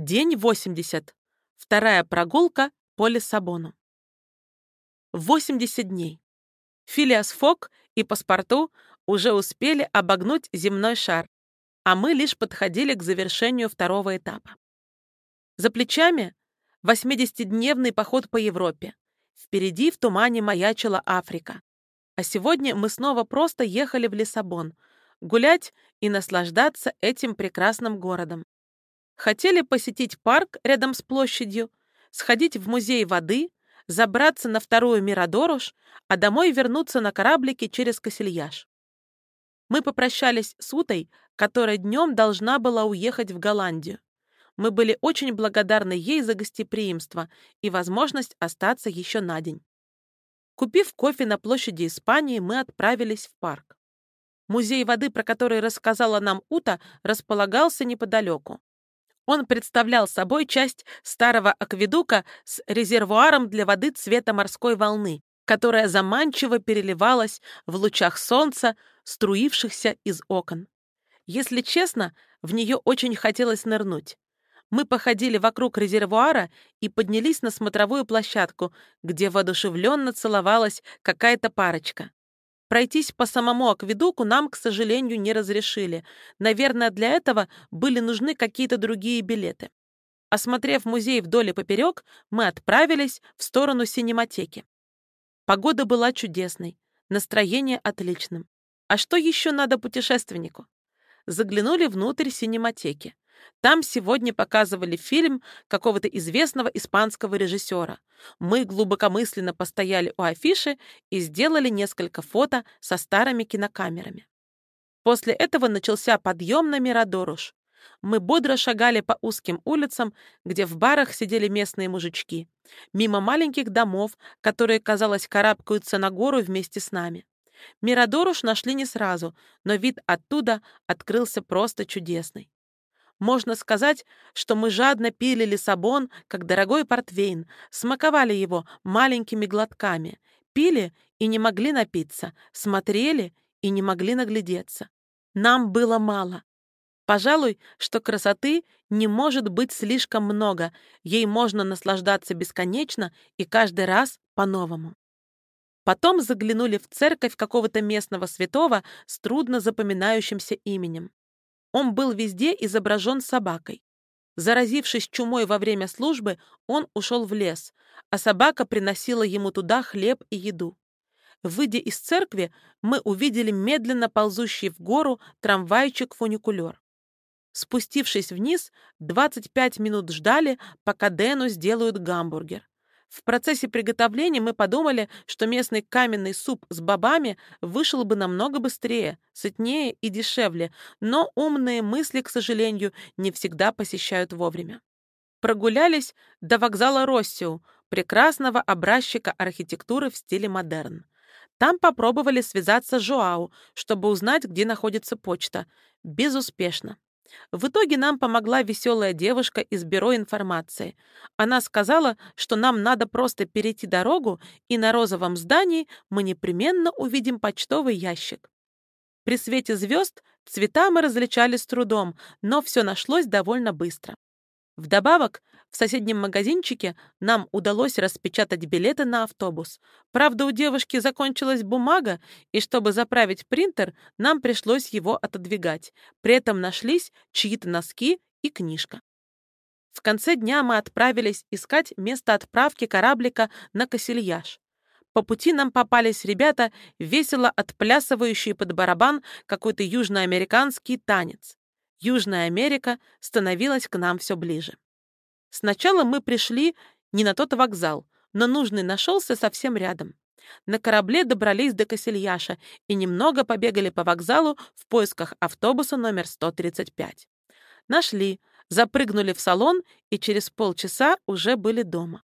День 80. Вторая прогулка по Лиссабону. 80 дней. Филиас Фок и паспорту уже успели обогнуть земной шар, а мы лишь подходили к завершению второго этапа. За плечами 80-дневный поход по Европе. Впереди в тумане маячила Африка. А сегодня мы снова просто ехали в Лиссабон, гулять и наслаждаться этим прекрасным городом. Хотели посетить парк рядом с площадью, сходить в музей воды, забраться на вторую Мирадоруш, а домой вернуться на кораблике через Косильяж. Мы попрощались с Утой, которая днем должна была уехать в Голландию. Мы были очень благодарны ей за гостеприимство и возможность остаться еще на день. Купив кофе на площади Испании, мы отправились в парк. Музей воды, про который рассказала нам Ута, располагался неподалеку. Он представлял собой часть старого акведука с резервуаром для воды цвета морской волны, которая заманчиво переливалась в лучах солнца, струившихся из окон. Если честно, в нее очень хотелось нырнуть. Мы походили вокруг резервуара и поднялись на смотровую площадку, где воодушевленно целовалась какая-то парочка. Пройтись по самому акведуку нам, к сожалению, не разрешили. Наверное, для этого были нужны какие-то другие билеты. Осмотрев музей вдоль и поперек, мы отправились в сторону синематеки. Погода была чудесной, настроение отличным. А что еще надо путешественнику? Заглянули внутрь синематеки. Там сегодня показывали фильм какого-то известного испанского режиссера. Мы глубокомысленно постояли у афиши и сделали несколько фото со старыми кинокамерами. После этого начался подъем на Мирадоруш. Мы бодро шагали по узким улицам, где в барах сидели местные мужички, мимо маленьких домов, которые, казалось, карабкаются на гору вместе с нами. Мирадоруш нашли не сразу, но вид оттуда открылся просто чудесный. Можно сказать, что мы жадно пили Лиссабон, как дорогой портвейн, смаковали его маленькими глотками, пили и не могли напиться, смотрели и не могли наглядеться. Нам было мало. Пожалуй, что красоты не может быть слишком много, ей можно наслаждаться бесконечно и каждый раз по-новому. Потом заглянули в церковь какого-то местного святого с трудно запоминающимся именем. Он был везде изображен собакой. Заразившись чумой во время службы, он ушел в лес, а собака приносила ему туда хлеб и еду. Выйдя из церкви, мы увидели медленно ползущий в гору трамвайчик-фуникулер. Спустившись вниз, 25 минут ждали, пока Дэну сделают гамбургер. В процессе приготовления мы подумали, что местный каменный суп с бобами вышел бы намного быстрее, сытнее и дешевле, но умные мысли, к сожалению, не всегда посещают вовремя. Прогулялись до вокзала Россиу, прекрасного образчика архитектуры в стиле модерн. Там попробовали связаться с Жоау, чтобы узнать, где находится почта. Безуспешно. В итоге нам помогла веселая девушка из бюро информации. Она сказала, что нам надо просто перейти дорогу, и на розовом здании мы непременно увидим почтовый ящик. При свете звезд цвета мы различали с трудом, но все нашлось довольно быстро. Вдобавок, в соседнем магазинчике нам удалось распечатать билеты на автобус. Правда, у девушки закончилась бумага, и чтобы заправить принтер, нам пришлось его отодвигать. При этом нашлись чьи-то носки и книжка. В конце дня мы отправились искать место отправки кораблика на Кассельяж. По пути нам попались ребята, весело отплясывающие под барабан какой-то южноамериканский танец. Южная Америка становилась к нам все ближе. Сначала мы пришли не на тот вокзал, но нужный нашелся совсем рядом. На корабле добрались до Косельяша и немного побегали по вокзалу в поисках автобуса номер 135. Нашли, запрыгнули в салон и через полчаса уже были дома.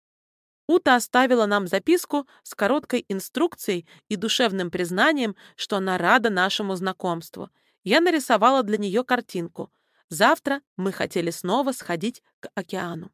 Ута оставила нам записку с короткой инструкцией и душевным признанием, что она рада нашему знакомству — я нарисовала для нее картинку. Завтра мы хотели снова сходить к океану.